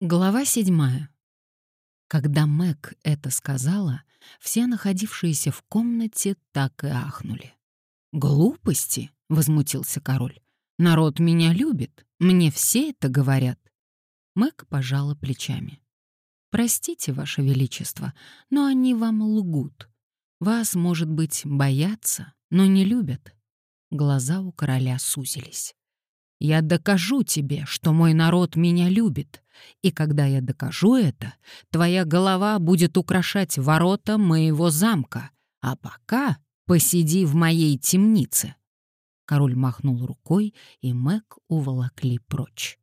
Глава седьмая. Когда Мэг это сказала, все находившиеся в комнате так и ахнули. «Глупости!» — возмутился король. «Народ меня любит, мне все это говорят». Мэг пожала плечами. «Простите, Ваше Величество, но они вам лгут. Вас, может быть, боятся, но не любят». Глаза у короля сузились. Я докажу тебе, что мой народ меня любит. И когда я докажу это, твоя голова будет украшать ворота моего замка. А пока посиди в моей темнице». Король махнул рукой, и Мэг уволокли прочь.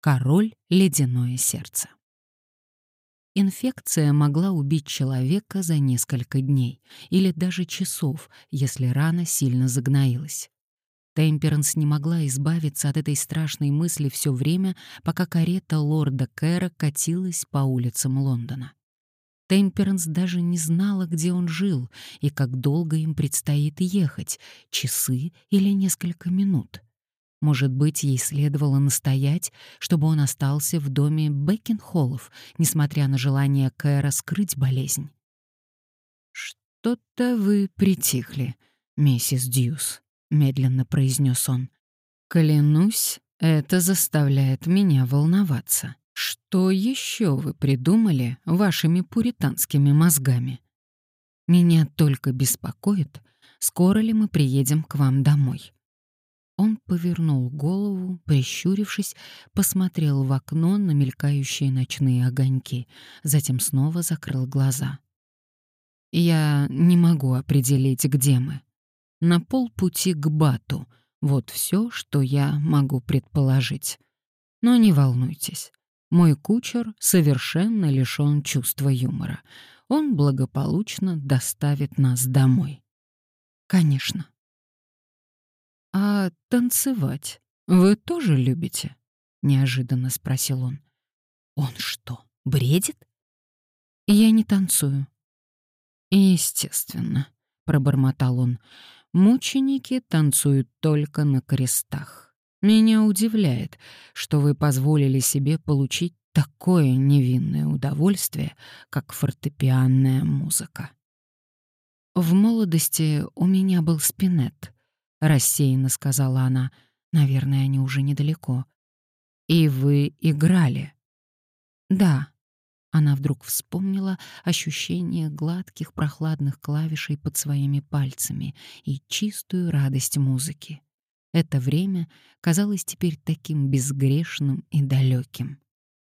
Король — ледяное сердце. Инфекция могла убить человека за несколько дней или даже часов, если рана сильно загноилась. Темперанс не могла избавиться от этой страшной мысли все время, пока карета лорда Кэра катилась по улицам Лондона. Темперанс даже не знала, где он жил и как долго им предстоит ехать — часы или несколько минут. Может быть, ей следовало настоять, чтобы он остался в доме Бекенхоллов, несмотря на желание Кэра скрыть болезнь. «Что-то вы притихли, миссис Дьюс», медленно произнес он. Клянусь, это заставляет меня волноваться. Что еще вы придумали вашими пуританскими мозгами? Меня только беспокоит, скоро ли мы приедем к вам домой. Он повернул голову, прищурившись, посмотрел в окно на мелькающие ночные огоньки, затем снова закрыл глаза. Я не могу определить, где мы на полпути к Бату. Вот все, что я могу предположить. Но не волнуйтесь. Мой кучер совершенно лишён чувства юмора. Он благополучно доставит нас домой. Конечно. А танцевать вы тоже любите? неожиданно спросил он. Он что, бредит? Я не танцую. Естественно, пробормотал он. Мученики танцуют только на крестах. Меня удивляет, что вы позволили себе получить такое невинное удовольствие, как фортепианная музыка. В молодости у меня был спинет, рассеянно сказала она. Наверное, они уже недалеко. И вы играли? Да, она вдруг вспомнила ощущение гладких прохладных клавишей под своими пальцами и чистую радость музыки. Это время казалось теперь таким безгрешным и далеким.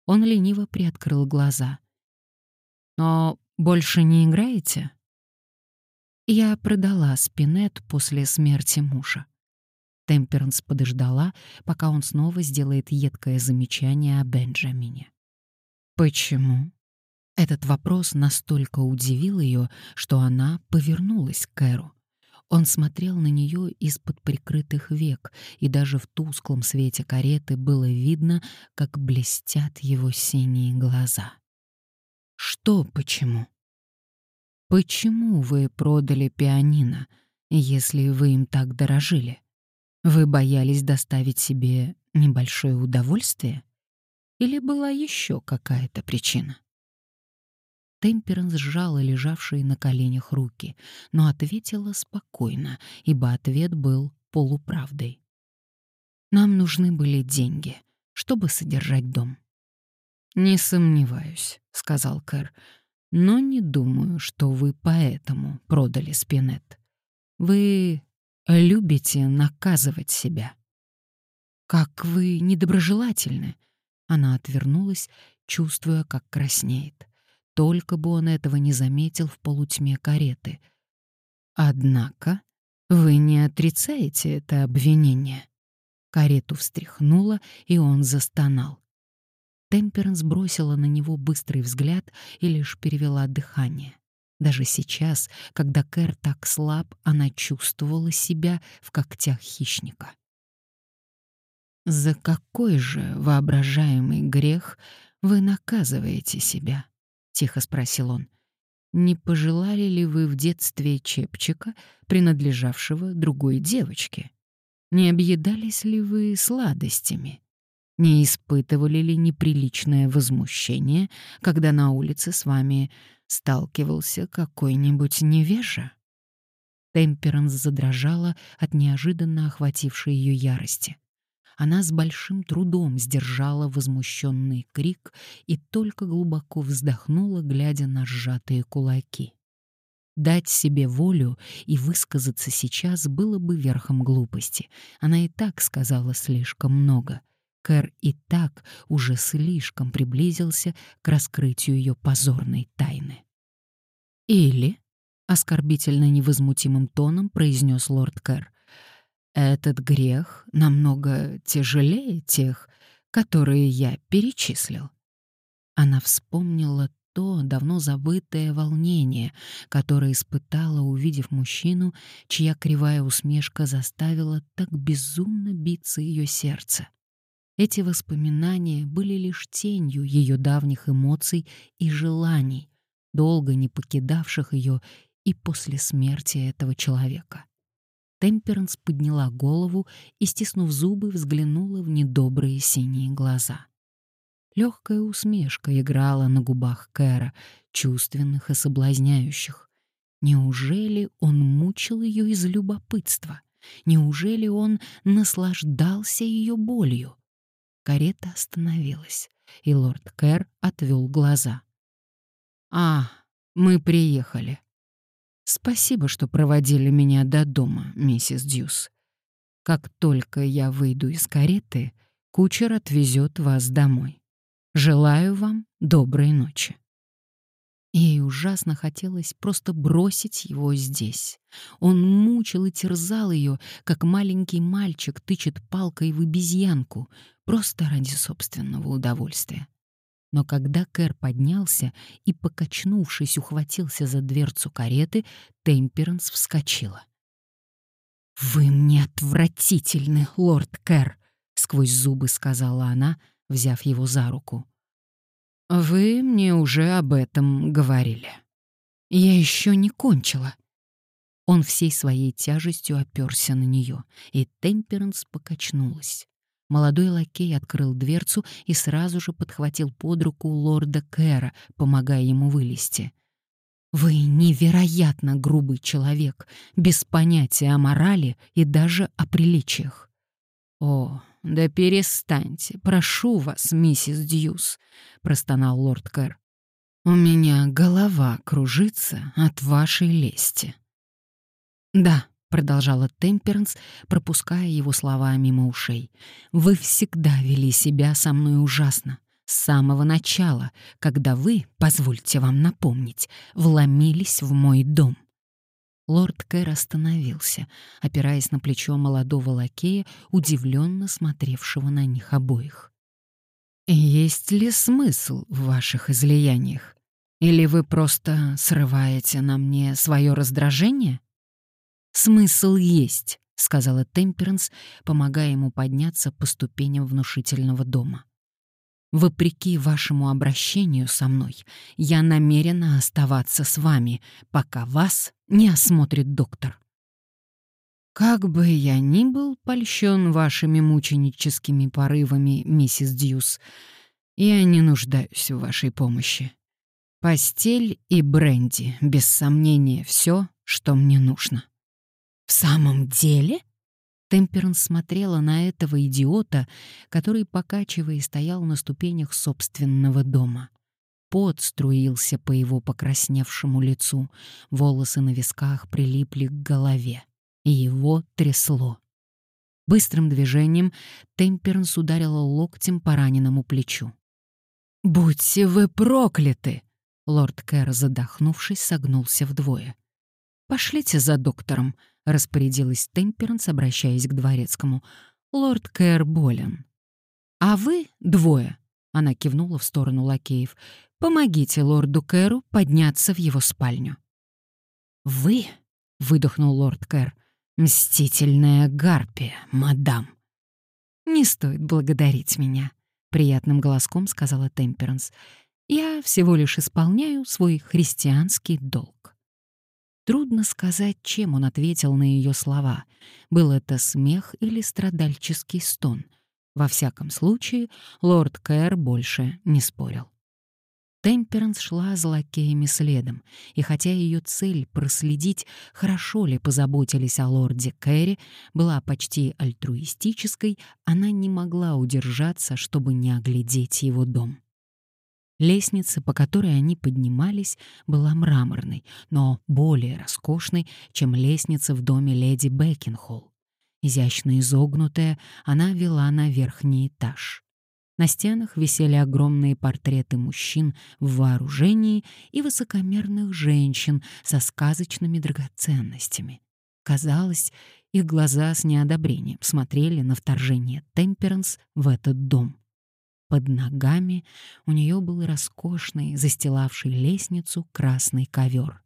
Он лениво приоткрыл глаза. «Но больше не играете?» Я продала спинет после смерти мужа. Темперанс подождала, пока он снова сделает едкое замечание о Бенджамине. Почему? Этот вопрос настолько удивил ее, что она повернулась к Кэру. Он смотрел на нее из-под прикрытых век, и даже в тусклом свете кареты было видно, как блестят его синие глаза. «Что почему?» «Почему вы продали пианино, если вы им так дорожили? Вы боялись доставить себе небольшое удовольствие?» Или была еще какая-то причина? Темперанс сжала лежавшие на коленях руки, но ответила спокойно, ибо ответ был полуправдой. «Нам нужны были деньги, чтобы содержать дом». «Не сомневаюсь», — сказал Кэр, — «но не думаю, что вы поэтому продали Спинет. Вы любите наказывать себя». «Как вы недоброжелательны», она отвернулась, чувствуя, как краснеет. Только бы он этого не заметил в полутьме кареты. Однако вы не отрицаете это обвинение. Карету встряхнула, и он застонал. Темперанс бросила на него быстрый взгляд и лишь перевела дыхание. Даже сейчас, когда Кэр так слаб, она чувствовала себя в когтях хищника. За какой же воображаемый грех вы наказываете себя? тихо спросил он. Не пожелали ли вы в детстве чепчика, принадлежавшего другой девочке? Не объедались ли вы сладостями? Не испытывали ли неприличное возмущение, когда на улице с вами сталкивался какой-нибудь невежа? Темперанс задрожала от неожиданно охватившей ее ярости. Она с большим трудом сдержала возмущенный крик и только глубоко вздохнула, глядя на сжатые кулаки. Дать себе волю и высказаться сейчас было бы верхом глупости. Она и так сказала слишком много. Кэр и так уже слишком приблизился к раскрытию ее позорной тайны. «Или», — оскорбительно невозмутимым тоном произнес лорд Кэр, «этот грех намного тяжелее тех, которые я перечислил». Она вспомнила то давно забытое волнение, которое испытала, увидев мужчину, чья кривая усмешка заставила так безумно биться ее сердце. Эти воспоминания были лишь тенью ее давних эмоций и желаний, долго не покидавших ее и после смерти этого человека. Темперанс подняла голову и, стиснув зубы, взглянула в недобрые синие глаза. Легкая усмешка играла на губах Кэра, чувственных и соблазняющих. Неужели он мучил ее из любопытства? Неужели он наслаждался ее болью? Карета остановилась, и лорд Кэр отвел глаза. «А, мы приехали. Спасибо, что проводили меня до дома, миссис Дьюс. Как только я выйду из кареты, кучер отвезет вас домой. Желаю вам доброй ночи». Ей ужасно хотелось просто бросить его здесь. Он мучил и терзал ее, как маленький мальчик тычет палкой в обезьянку, просто ради собственного удовольствия. Но когда Кэр поднялся и, покачнувшись, ухватился за дверцу кареты, Темперанс вскочила. «Вы мне отвратительны, лорд Кэр!» — сквозь зубы сказала она, — взяв его за руку. «Вы мне уже об этом говорили. Я еще не кончила». Он всей своей тяжестью оперся на нее, и Темперанс покачнулась. Молодой лакей открыл дверцу и сразу же подхватил под руку лорда Кэра, помогая ему вылезти. «Вы невероятно грубый человек, без понятия о морали и даже о приличиях». «О, «Да перестаньте, прошу вас, миссис Дьюс», — простонал лорд Кэр. «У меня голова кружится от вашей лести». «Да», — продолжала Темперанс, пропуская его слова мимо ушей, «вы всегда вели себя со мной ужасно. С самого начала, когда вы, позвольте вам напомнить, вломились в мой дом. Лорд Кэр остановился, опираясь на плечо молодого лакея, удивленно смотревшего на них обоих. «Есть ли смысл в ваших излияниях? Или вы просто срываете на мне свое раздражение?» «Смысл есть», — сказала Темперанс, помогая ему подняться по ступеням внушительного дома. Вопреки вашему обращению со мной, я намерена оставаться с вами, пока вас не осмотрит доктор. Как бы я ни был польщен вашими мученическими порывами, миссис Дьюс, я не нуждаюсь в вашей помощи. Постель и бренди, без сомнения, все, что мне нужно. В самом деле? Темперанс смотрела на этого идиота, который, покачиваясь, стоял на ступенях собственного дома. Пот струился по его покрасневшему лицу, волосы на висках прилипли к голове, и его трясло. Быстрым движением Темперанс ударила локтем по раненому плечу. «Будьте вы прокляты!» Лорд Кэр, задохнувшись, согнулся вдвое. «Пошлите за доктором», — распорядилась Темперанс, обращаясь к дворецкому. «Лорд Кэр болен». «А вы двое», — она кивнула в сторону лакеев, «помогите лорду Кэру подняться в его спальню». «Вы», — выдохнул лорд Кэр, — «мстительная гарпия, мадам». «Не стоит благодарить меня», — приятным голоском сказала Темперанс. «Я всего лишь исполняю свой христианский долг». Трудно сказать, чем он ответил на ее слова. Был это смех или страдальческий стон. Во всяком случае, лорд Кэр больше не спорил. Темперанс шла за следом, и хотя ее цель проследить, хорошо ли позаботились о лорде Кэрри, была почти альтруистической, она не могла удержаться, чтобы не оглядеть его дом. Лестница, по которой они поднимались, была мраморной, но более роскошной, чем лестница в доме леди Бекинхолл. Изящно изогнутая, она вела на верхний этаж. На стенах висели огромные портреты мужчин в вооружении и высокомерных женщин со сказочными драгоценностями. Казалось, их глаза с неодобрением смотрели на вторжение Темперанс в этот дом. Под ногами у нее был роскошный, застилавший лестницу, красный ковер.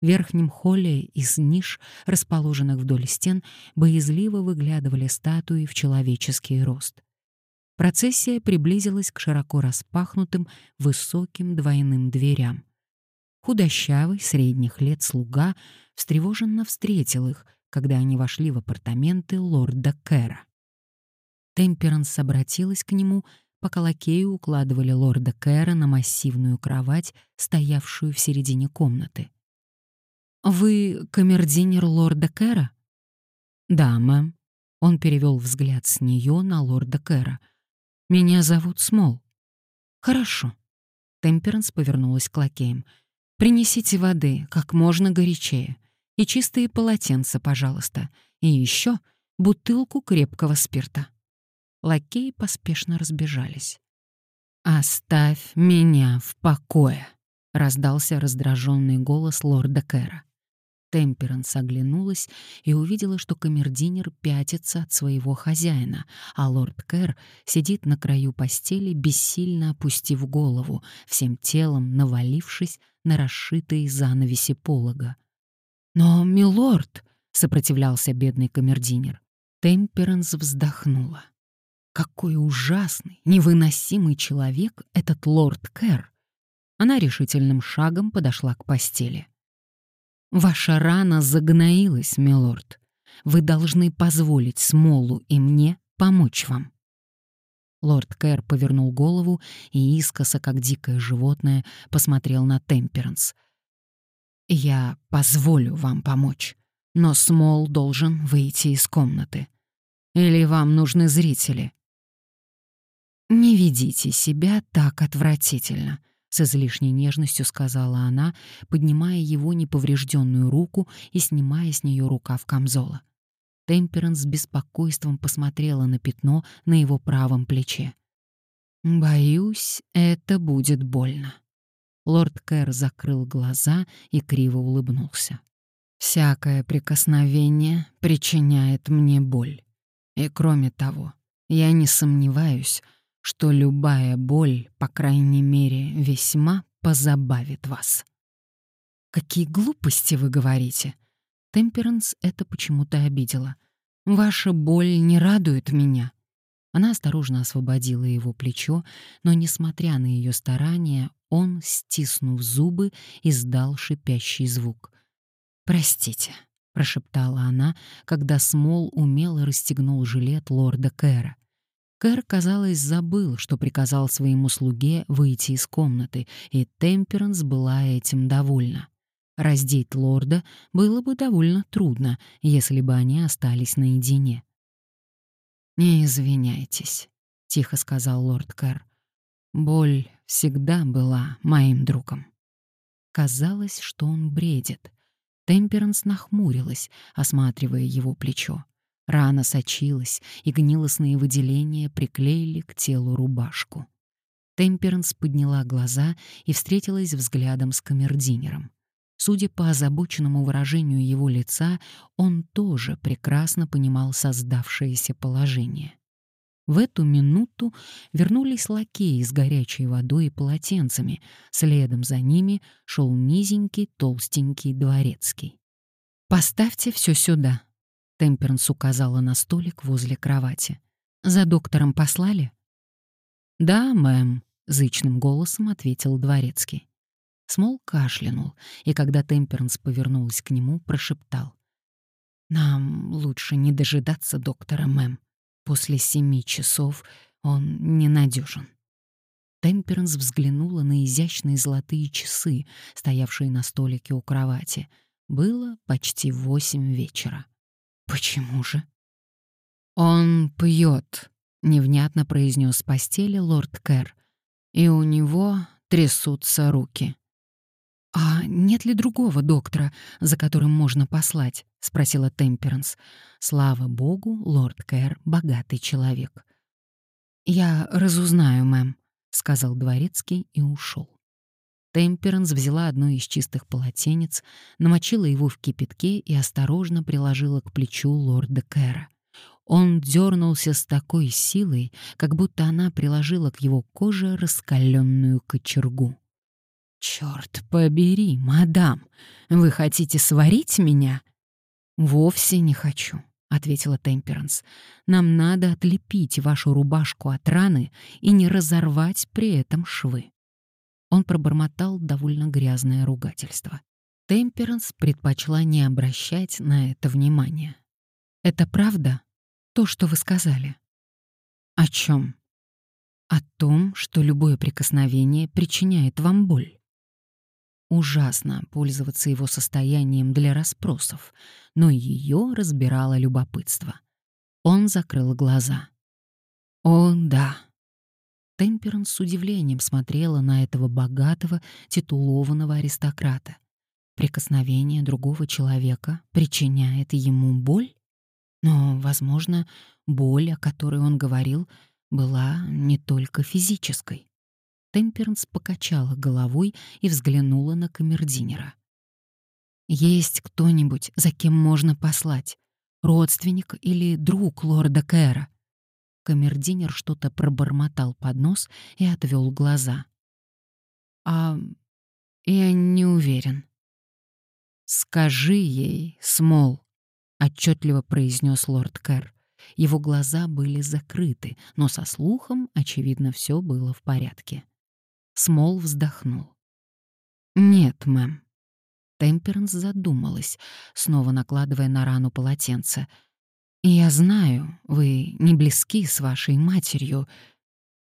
В верхнем холле из ниш, расположенных вдоль стен, боязливо выглядывали статуи в человеческий рост. Процессия приблизилась к широко распахнутым высоким двойным дверям. Худощавый, средних лет слуга встревоженно встретил их, когда они вошли в апартаменты лорда Кэра. Темперанс обратилась к нему, пока лакеи укладывали лорда Кэра на массивную кровать, стоявшую в середине комнаты. «Вы камердинер лорда Кэра?» «Да, мэм». Он перевел взгляд с нее на лорда Кэра — меня зовут Смол. Хорошо. Темперанс повернулась к лакеям. Принесите воды, как можно горячее. И чистые полотенца, пожалуйста. И еще бутылку крепкого спирта. Лакеи поспешно разбежались. «Оставь меня в покое», — раздался раздраженный голос лорда Кэра. Темперанс оглянулась и увидела, что камердинер пятится от своего хозяина, а лорд Кэр сидит на краю постели, бессильно опустив голову, всем телом навалившись на расшитые занавеси полога. «Но, милорд!» — сопротивлялся бедный камердинер. Темперанс вздохнула. «Какой ужасный, невыносимый человек этот лорд Кэр!» Она решительным шагом подошла к постели. Ваша рана загноилась, милорд. Вы должны позволить Смолу и мне помочь вам. Лорд Кэр повернул голову и искоса, как дикое животное, посмотрел на Темперанс. «Я позволю вам помочь, но Смол должен выйти из комнаты. Или вам нужны зрители?» «Не ведите себя так отвратительно», с излишней нежностью сказала она, поднимая его неповрежденную руку и снимая с нее рукав камзола. Темперанс с беспокойством посмотрела на пятно на его правом плече. «Боюсь, это будет больно». Лорд Кэр закрыл глаза и криво улыбнулся. «Всякое прикосновение причиняет мне боль. И кроме того, я не сомневаюсь, что любая боль, по крайней мере, весьма позабавит вас. «Какие глупости вы говорите!» Темперанс это почему-то обидела. «Ваша боль не радует меня». Она осторожно освободила его плечо, но, несмотря на ее старания, он, стиснув зубы, издал шипящий звук. «Простите», — прошептала она, когда Смол умело расстегнул жилет лорда Кэра. Кэр, казалось, забыл, что приказал своему слуге выйти из комнаты, и Темперанс была этим довольна. Раздеть лорда было бы довольно трудно, если бы они остались наедине. «Не извиняйтесь», — тихо сказал лорд Кэр. «Боль всегда была моим другом». Казалось, что он бредит. Темперанс нахмурилась, осматривая его плечо. Рана сочилась, и гнилостные выделения приклеили к телу рубашку. Темперанс подняла глаза и встретилась взглядом с камердинером. Судя по озабоченному выражению его лица, он тоже прекрасно понимал создавшееся положение. В эту минуту вернулись лакеи с горячей водой и полотенцами, следом за ними шел низенький толстенький дворецкий. «Поставьте все сюда», Темперанс указала на столик возле кровати. «За доктором послали?» «Да, мэм», — зычным голосом ответил дворецкий. Смол кашлянул, и когда Темперанс повернулась к нему, прошептал. «Нам лучше не дожидаться доктора, мэм. После семи часов он ненадежен. Темперанс взглянула на изящные золотые часы, стоявшие на столике у кровати. Было почти восемь вечера. Почему же? Он пьет, невнятно произнес с постели лорд Кэр, и у него трясутся руки. «А нет ли другого доктора, за которым можно послать?» — спросила Темперанс. «Слава богу, лорд Кэр — богатый человек». «Я разузнаю, мэм», — сказал дворецкий и ушел. Темперанс взяла одно из чистых полотенец, намочила его в кипятке и осторожно приложила к плечу лорда Кэра. Он дернулся с такой силой, как будто она приложила к его коже раскаленную кочергу. «Черт побери, мадам, вы хотите сварить меня?» «Вовсе не хочу», — ответила Темперанс. «Нам надо отлепить вашу рубашку от раны и не разорвать при этом швы». Он пробормотал довольно грязное ругательство. Темперанс предпочла не обращать на это внимания. «Это правда? То, что вы сказали?» «О чем?» «О том, что любое прикосновение причиняет вам боль». Ужасно пользоваться его состоянием для расспросов, но ее разбирало любопытство. Он закрыл глаза. «О, да». Темперанс с удивлением смотрела на этого богатого, титулованного аристократа. Прикосновение другого человека причиняет ему боль? Но, возможно, боль, о которой он говорил, была не только физической. Темперанс покачала головой и взглянула на камердинера. «Есть кто-нибудь, за кем можно послать? Родственник или друг лорда Кэра?» Камердинер что-то пробормотал под нос и отвел глаза. «А я не уверен». «Скажи ей, Смол», — отчетливо произнес лорд Кэр. Его глаза были закрыты, но со слухом, очевидно, все было в порядке. Смол вздохнул. «Нет, мэм». Темперанс задумалась, снова накладывая на рану полотенце. «Я знаю, вы не близки с вашей матерью».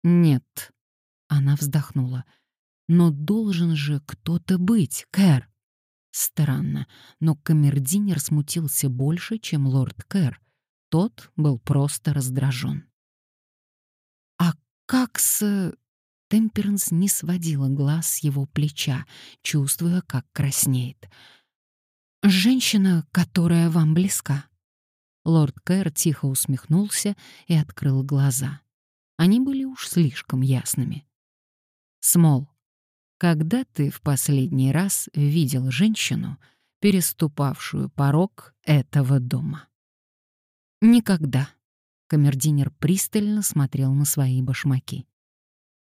«Нет», — она вздохнула. «Но должен же кто-то быть, Кэр». Странно, но камердинер смутился больше, чем лорд Кэр. Тот был просто раздражен. «А как с...» Темперанс не сводила глаз с его плеча, чувствуя, как краснеет. «Женщина, которая вам близка». Лорд Кэр тихо усмехнулся и открыл глаза. Они были уж слишком ясными. «Смол, когда ты в последний раз видел женщину, переступавшую порог этого дома?» «Никогда», — камердинер пристально смотрел на свои башмаки.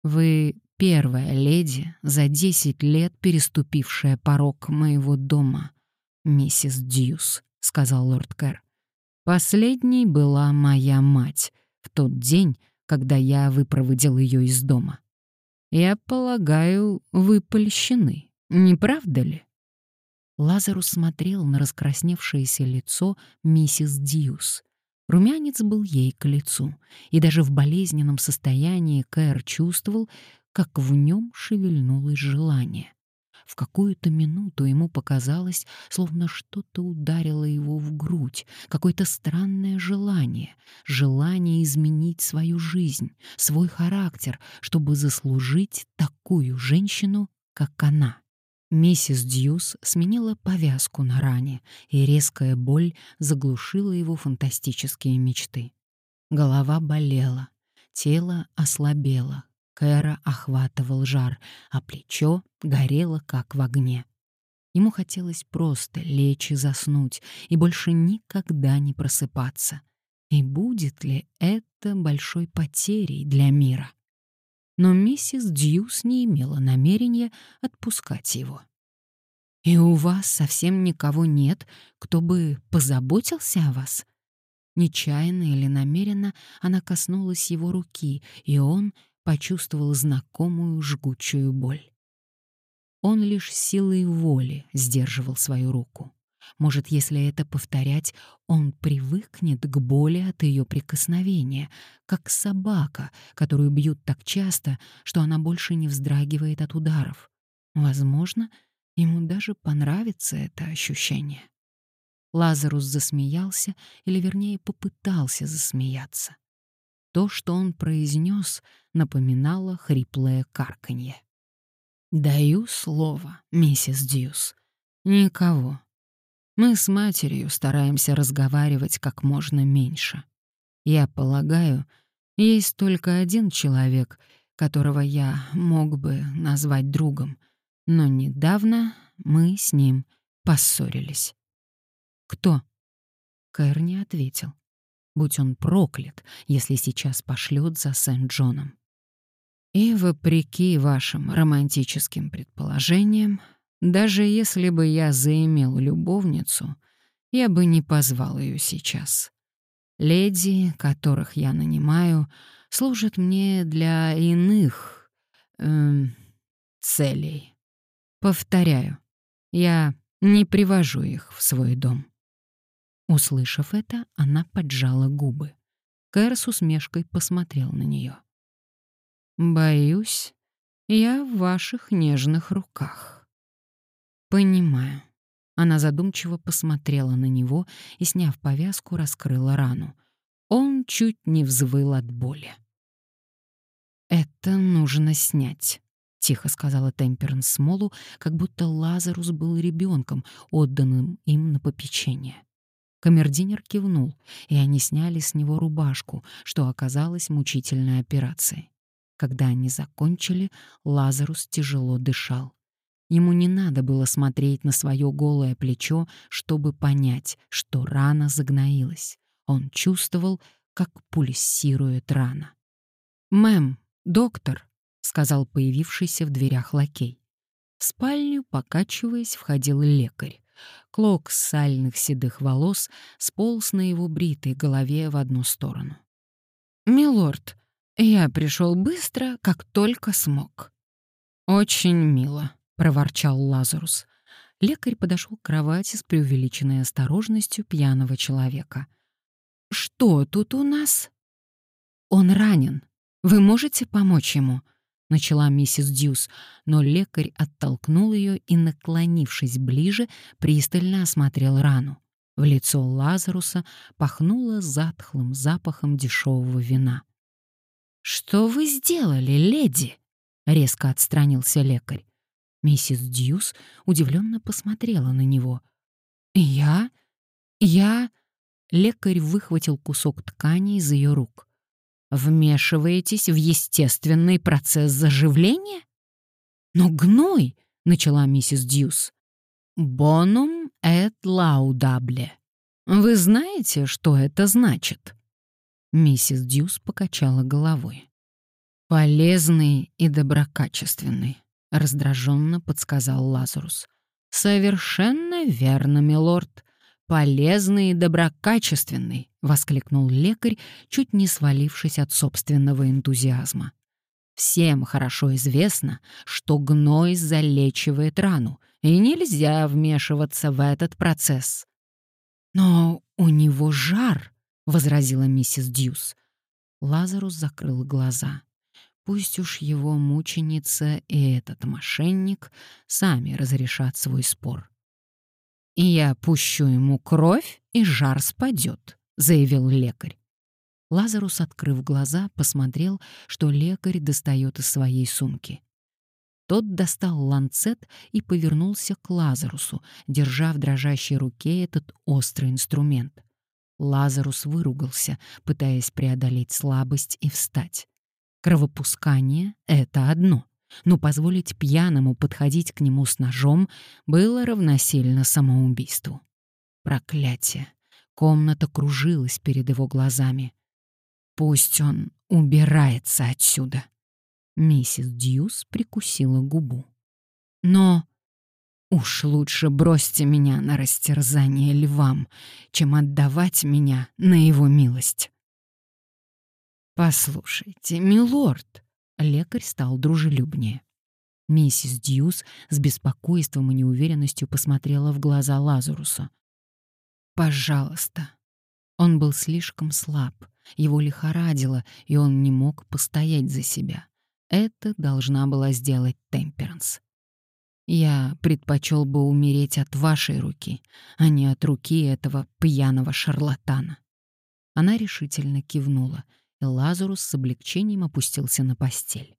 Вы первая леди, за десять лет переступившая порог моего дома, миссис Дьюс, сказал лорд Кэр. Последней была моя мать в тот день, когда я выпроводил ее из дома. Я полагаю, вы польщены, не правда ли? Лазарус смотрел на раскрасневшееся лицо миссис Дьюс. Румянец был ей к лицу, и даже в болезненном состоянии Кэр чувствовал, как в нем шевельнулось желание. В какую-то минуту ему показалось, словно что-то ударило его в грудь, какое-то странное желание, желание изменить свою жизнь, свой характер, чтобы заслужить такую женщину, как она. Миссис Дьюс сменила повязку на ране, и резкая боль заглушила его фантастические мечты. Голова болела, тело ослабело, Кэра охватывал жар, а плечо горело, как в огне. Ему хотелось просто лечь и заснуть, и больше никогда не просыпаться. И будет ли это большой потерей для мира? но миссис Дьюс не имела намерения отпускать его. «И у вас совсем никого нет, кто бы позаботился о вас?» Нечаянно или намеренно она коснулась его руки, и он почувствовал знакомую жгучую боль. Он лишь силой воли сдерживал свою руку. Может, если это повторять, он привыкнет к боли от ее прикосновения, как собака, которую бьют так часто, что она больше не вздрагивает от ударов. Возможно, ему даже понравится это ощущение. Лазарус засмеялся, или вернее попытался засмеяться. То, что он произнес, напоминало хриплое карканье. «Даю слово, миссис Дьюс. Никого, мы с матерью стараемся разговаривать как можно меньше. Я полагаю, есть только один человек, которого я мог бы назвать другом, но недавно мы с ним поссорились. Кто? Кэр не ответил. Будь он проклят, если сейчас пошлет за Сент-Джоном. И вопреки вашим романтическим предположениям, даже если бы я заимел любовницу, я бы не позвал ее сейчас. Леди, которых я нанимаю, служат мне для иных эм, целей. Повторяю, я не привожу их в свой дом. Услышав это, она поджала губы. Кэр с усмешкой посмотрел на нее. «Боюсь, я в ваших нежных руках». «Понимаю». Она задумчиво посмотрела на него и, сняв повязку, раскрыла рану. Он чуть не взвыл от боли. «Это нужно снять», — тихо сказала Темперанс Смолу, как будто Лазарус был ребенком, отданным им на попечение. Камердинер кивнул, и они сняли с него рубашку, что оказалось мучительной операцией. Когда они закончили, Лазарус тяжело дышал. Ему не надо было смотреть на свое голое плечо, чтобы понять, что рана загноилась. Он чувствовал, как пульсирует рана. «Мэм, доктор», — сказал появившийся в дверях лакей. В спальню, покачиваясь, входил лекарь. Клок сальных седых волос сполз на его бритой голове в одну сторону. «Милорд, я пришел быстро, как только смог». «Очень мило», — проворчал Лазарус. Лекарь подошел к кровати с преувеличенной осторожностью пьяного человека. «Что тут у нас?» «Он ранен. Вы можете помочь ему?» — начала миссис Дьюс, но лекарь оттолкнул ее и, наклонившись ближе, пристально осмотрел рану. В лицо Лазаруса пахнуло затхлым запахом дешевого вина. «Что вы сделали, леди?» — резко отстранился лекарь. Миссис Дьюс удивленно посмотрела на него. «Я? Я?» Лекарь выхватил кусок ткани из ее рук. «Вмешиваетесь в естественный процесс заживления?» «Но гной!» — начала миссис Дьюс. «Bonum et laudabile». Вы знаете, что это значит?» Миссис Дьюс покачала головой. «Полезный и доброкачественный раздраженно подсказал Лазарус. Совершенно верно, милорд. Полезный и доброкачественный, воскликнул лекарь, чуть не свалившись от собственного энтузиазма. Всем хорошо известно, что гной залечивает рану, и нельзя вмешиваться в этот процесс. Но у него жар, возразила миссис Дьюс. Лазарус закрыл глаза. Пусть уж его мученица и этот мошенник сами разрешат свой спор. «И я пущу ему кровь, и жар спадет», — заявил лекарь. Лазарус, открыв глаза, посмотрел, что лекарь достает из своей сумки. Тот достал ланцет и повернулся к Лазарусу, держа в дрожащей руке этот острый инструмент. Лазарус выругался, пытаясь преодолеть слабость и встать. Кровопускание — это одно, но позволить пьяному подходить к нему с ножом было равносильно самоубийству. Проклятие! Комната кружилась перед его глазами. Пусть он убирается отсюда. Миссис Дьюс прикусила губу. Но уж лучше бросьте меня на растерзание львам, чем отдавать меня на его милость. «Послушайте, милорд!» — лекарь стал дружелюбнее. Миссис Дьюс с беспокойством и неуверенностью посмотрела в глаза Лазаруса. «Пожалуйста». Он был слишком слаб, его лихорадило, и он не мог постоять за себя. Это должна была сделать Темперанс. Я предпочел бы умереть от вашей руки, а не от руки этого пьяного шарлатана. Она решительно кивнула, Лазарус с облегчением опустился на постель.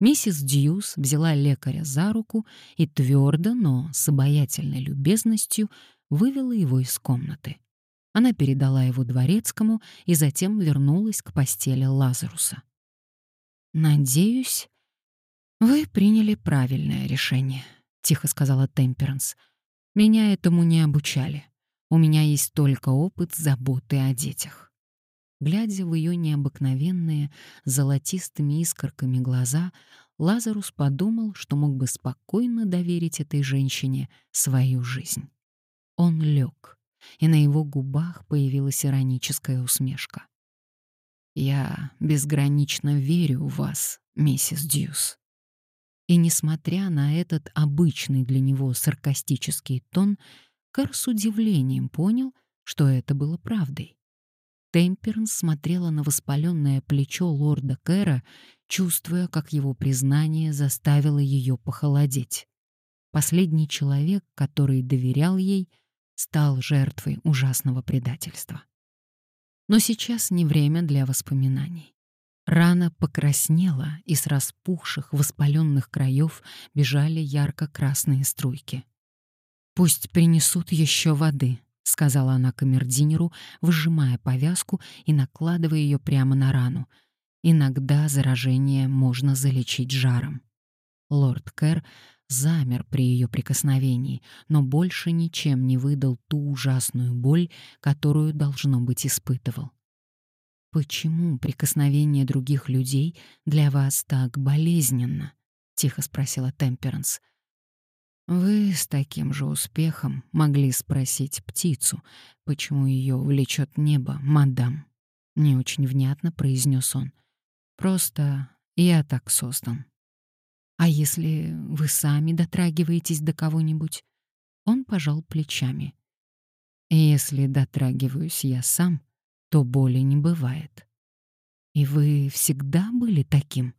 Миссис Дьюс взяла лекаря за руку и твердо, но с обаятельной любезностью вывела его из комнаты. Она передала его дворецкому и затем вернулась к постели Лазаруса. «Надеюсь, вы приняли правильное решение», — тихо сказала Темперанс. «Меня этому не обучали. У меня есть только опыт заботы о детях». Глядя в ее необыкновенные золотистыми искорками глаза, Лазарус подумал, что мог бы спокойно доверить этой женщине свою жизнь. Он лег, и на его губах появилась ироническая усмешка. «Я безгранично верю в вас, миссис Дьюс». И несмотря на этот обычный для него саркастический тон, Кэр с удивлением понял, что это было правдой. Темперанс смотрела на воспаленное плечо лорда Кэра, чувствуя, как его признание заставило ее похолодеть. Последний человек, который доверял ей, стал жертвой ужасного предательства. Но сейчас не время для воспоминаний. Рана покраснела, и с распухших, воспаленных краев бежали ярко-красные струйки. «Пусть принесут еще воды», — сказала она камердинеру, выжимая повязку и накладывая ее прямо на рану. «Иногда заражение можно залечить жаром». Лорд Кэр замер при ее прикосновении, но больше ничем не выдал ту ужасную боль, которую, должно быть, испытывал. «Почему прикосновение других людей для вас так болезненно?» — тихо спросила Темперанс. Вы с таким же успехом могли спросить птицу, почему ее влечет небо, мадам. Не очень внятно произнес он. Просто я так создан. А если вы сами дотрагиваетесь до кого-нибудь? Он пожал плечами. Если дотрагиваюсь я сам, то боли не бывает. И вы всегда были таким?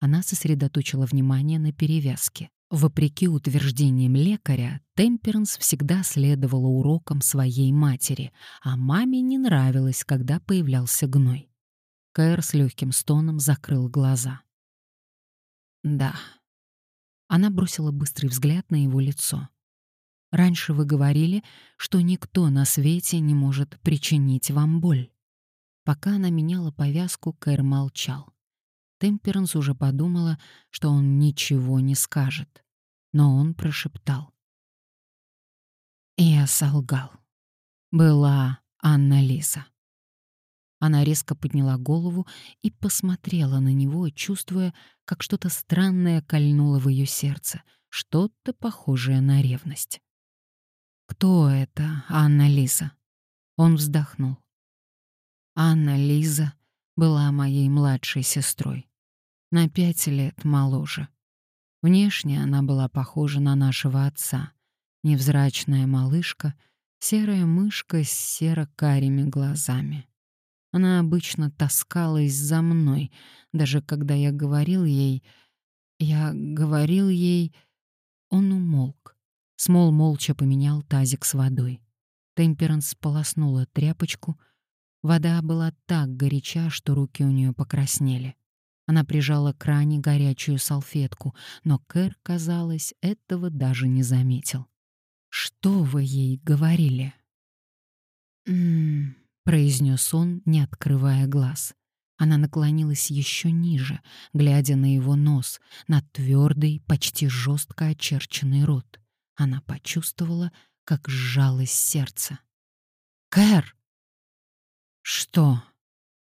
Она сосредоточила внимание на перевязке. Вопреки утверждениям лекаря, Темперанс всегда следовала урокам своей матери, а маме не нравилось, когда появлялся гной. Кэр с легким стоном закрыл глаза. «Да». Она бросила быстрый взгляд на его лицо. «Раньше вы говорили, что никто на свете не может причинить вам боль». Пока она меняла повязку, Кэр молчал. Темперанс уже подумала, что он ничего не скажет но он прошептал. Я солгал. Была Анна Лиза. Она резко подняла голову и посмотрела на него, чувствуя, как что-то странное кольнуло в ее сердце, что-то похожее на ревность. «Кто это, Анна Лиза?» Он вздохнул. Анна Лиза была моей младшей сестрой, на пять лет моложе. Внешне она была похожа на нашего отца. Невзрачная малышка, серая мышка с серо-карими глазами. Она обычно таскалась за мной, даже когда я говорил ей... Я говорил ей... Он умолк. Смол молча поменял тазик с водой. Темперанс сполоснула тряпочку. Вода была так горяча, что руки у нее покраснели. Она прижала к ране горячую салфетку, но Кэр, казалось, этого даже не заметил. «Что вы ей говорили?» «М-м-м», произнес он, не открывая глаз. Она наклонилась еще ниже, глядя на его нос, на твердый, почти жестко очерченный рот. Она почувствовала, как сжалось сердце. «Кэр!» «Что?»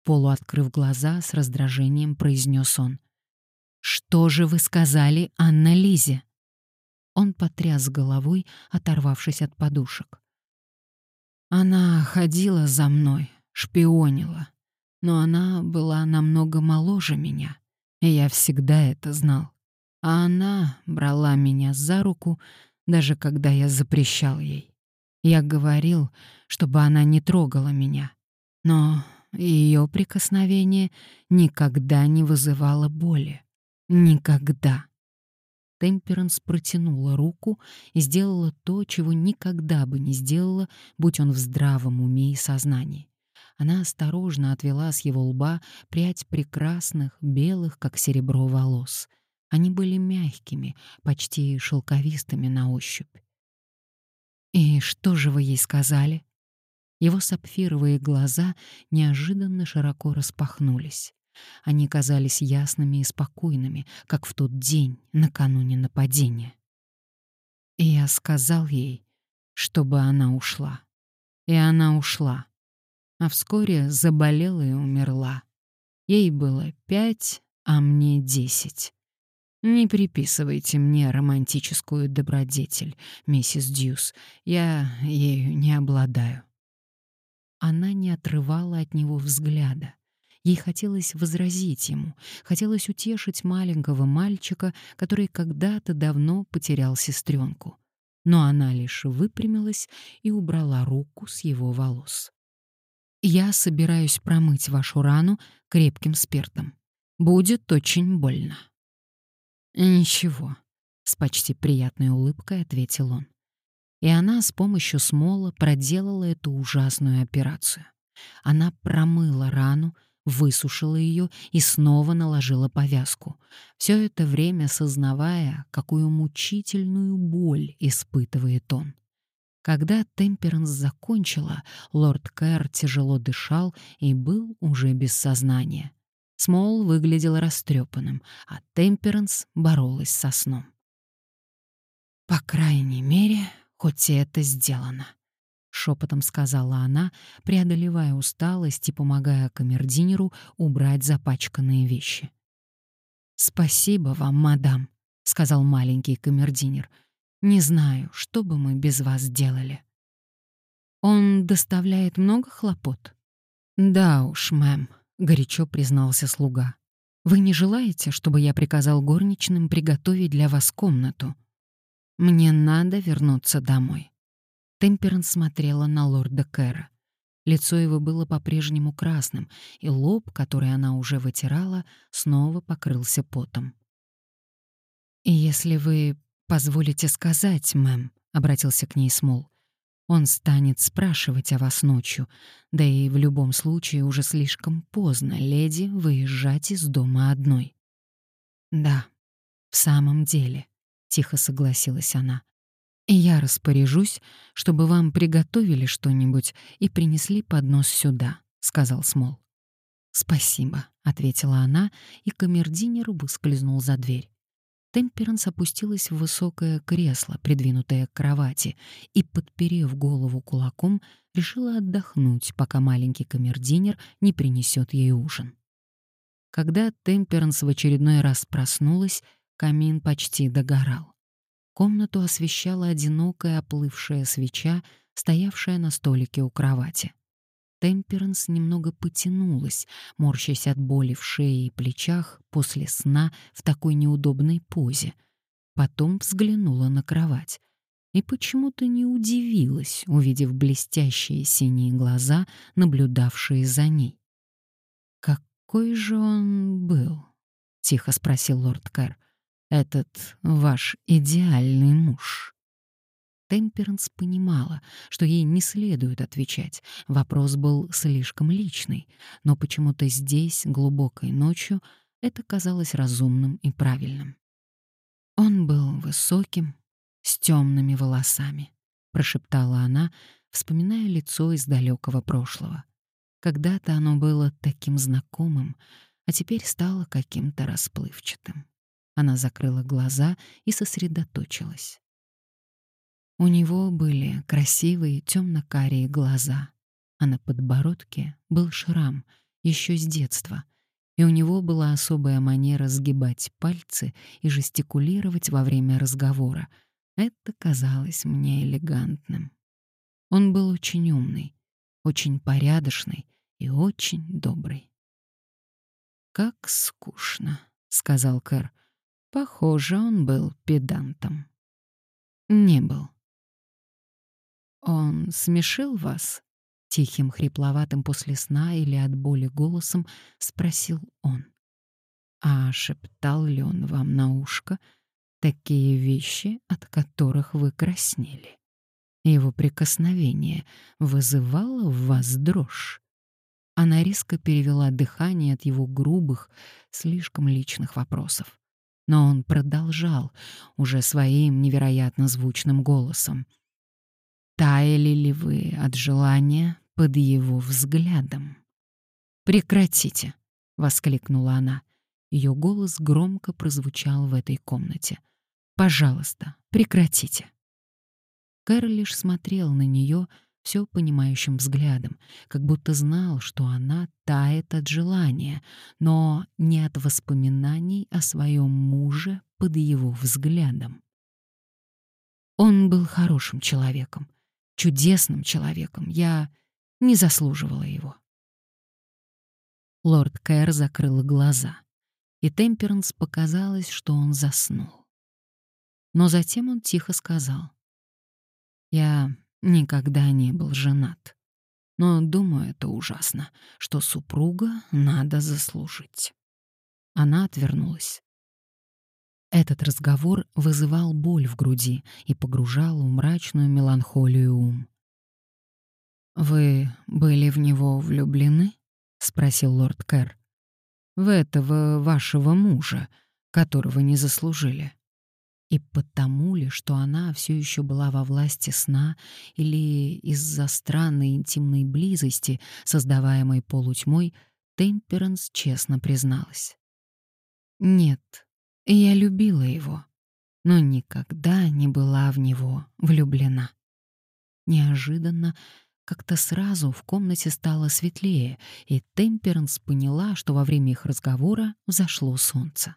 Полуоткрыв глаза, с раздражением произнес он. «Что же вы сказали Анна Лизе?» Он потряс головой, оторвавшись от подушек. Она ходила за мной, шпионила, но она была намного моложе меня, и я всегда это знал. а она брала меня за руку, даже когда я запрещал ей. Я говорил, чтобы она не трогала меня, но ее прикосновение никогда не вызывало боли. Никогда. Темперанс протянула руку и сделала то, чего никогда бы не сделала, будь он в здравом уме и сознании. Она осторожно отвела с его лба прядь прекрасных, белых, как серебро, волос. Они были мягкими, почти шелковистыми на ощупь. «И что же вы ей сказали?» Его сапфировые глаза неожиданно широко распахнулись. Они казались ясными и спокойными, как в тот день, накануне нападения. И я сказал ей, чтобы она ушла. И она ушла. А вскоре заболела и умерла. Ей было пять, а мне десять. Не приписывайте мне романтическую добродетель, миссис Дьюс. Я ею не обладаю. Она не отрывала от него взгляда. Ей хотелось возразить ему, хотелось утешить маленького мальчика, который когда-то давно потерял сестренку. Но она лишь выпрямилась и убрала руку с его волос. «Я собираюсь промыть вашу рану крепким спиртом. Будет очень больно». «Ничего», — с почти приятной улыбкой ответил он. И она с помощью смола проделала эту ужасную операцию. Она промыла рану, высушила ее и снова наложила повязку. Все это время сознавая, какую мучительную боль испытывает он. Когда Темперанс закончила, лорд Кэр тяжело дышал и был уже без сознания. Смол выглядел растрепанным, а Темперанс боролась со сном. «По крайней мере, хоть и это сделано», — шепотом сказала она, преодолевая усталость и помогая камердинеру убрать запачканные вещи. «Спасибо вам, мадам», — сказал маленький камердинер. «Не знаю, что бы мы без вас делали». «Он доставляет много хлопот?» «Да уж, мэм», — горячо признался слуга. «Вы не желаете, чтобы я приказал горничным приготовить для вас комнату? Мне надо вернуться домой». Темперанс смотрела на лорда Кэра. Лицо его было по-прежнему красным, и лоб, который она уже вытирала, снова покрылся потом. «И если вы позволите сказать, мэм», — обратился к ней Смол, «он станет спрашивать о вас ночью, да и в любом случае уже слишком поздно, леди, выезжать из дома одной». «Да, в самом деле», — тихо согласилась она. И я распоряжусь, чтобы вам приготовили что-нибудь и принесли поднос сюда, сказал Смол. Спасибо, ответила она, и камердинер выскользнул за дверь. Темперанс опустилась в высокое кресло, придвинутое к кровати, и, подперев голову кулаком, решила отдохнуть, пока маленький камердинер не принесет ей ужин. Когда Темперанс в очередной раз проснулась, камин почти догорал. Комнату освещала одинокая оплывшая свеча, стоявшая на столике у кровати. Темперанс немного потянулась, морщась от боли в шее и плечах после сна в такой неудобной позе. Потом взглянула на кровать и почему-то не удивилась, увидев блестящие синие глаза, наблюдавшие за ней. «Какой же он был?» — тихо спросил лорд Кэр этот ваш идеальный муж?» Темперанс понимала, что ей не следует отвечать. Вопрос был слишком личный, но почему-то здесь, глубокой ночью, это казалось разумным и правильным. Он был высоким, с темными волосами, прошептала она, вспоминая лицо из далекого прошлого. Когда-то оно было таким знакомым, а теперь стало каким-то расплывчатым. Она закрыла глаза и сосредоточилась. У него были красивые темно-карие глаза, а на подбородке был шрам еще с детства, и у него была особая манера сгибать пальцы и жестикулировать во время разговора. Это казалось мне элегантным. Он был очень умный, очень порядочный и очень добрый. «Как скучно», — сказал Кэр. Похоже, он был педантом. Не был. «Он смешил вас?» — тихим, хрипловатым после сна или от боли голосом спросил он. «А шептал ли он вам на ушко такие вещи, от которых вы краснели? Его прикосновение вызывало в вас дрожь?» Она резко перевела дыхание от его грубых, слишком личных вопросов. Но он продолжал, уже своим невероятно звучным голосом. «Таяли ли вы от желания под его взглядом?» «Прекратите!» — воскликнула она. Ее голос громко прозвучал в этой комнате. «Пожалуйста, прекратите!» Кэр лишь смотрел на нее, — все понимающим взглядом, как будто знал, что она тает от желания, но не от воспоминаний о своем муже под его взглядом. Он был хорошим человеком, чудесным человеком. Я не заслуживала его. Лорд Кэр закрыл глаза, и Темперанс показалось, что он заснул. Но затем он тихо сказал. «Я никогда не был женат. Но думаю, это ужасно, что супруга надо заслужить. Она отвернулась. Этот разговор вызывал боль в груди и погружал в мрачную меланхолию ум. «Вы были в него влюблены?» — спросил лорд Кэр. «В этого вашего мужа, которого не заслужили». И потому ли, что она все еще была во власти сна, или из-за странной интимной близости, создаваемой полутьмой, Темперанс честно призналась. «Нет, я любила его, но никогда не была в него влюблена». Неожиданно, как-то сразу в комнате стало светлее, и Темперанс поняла, что во время их разговора взошло солнце.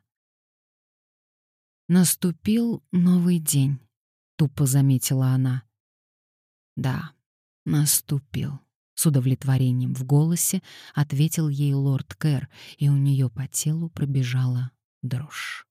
Наступил новый день, тупо заметила она. Да, наступил. С удовлетворением в голосе ответил ей лорд Кэр, и у нее по телу пробежала дрожь.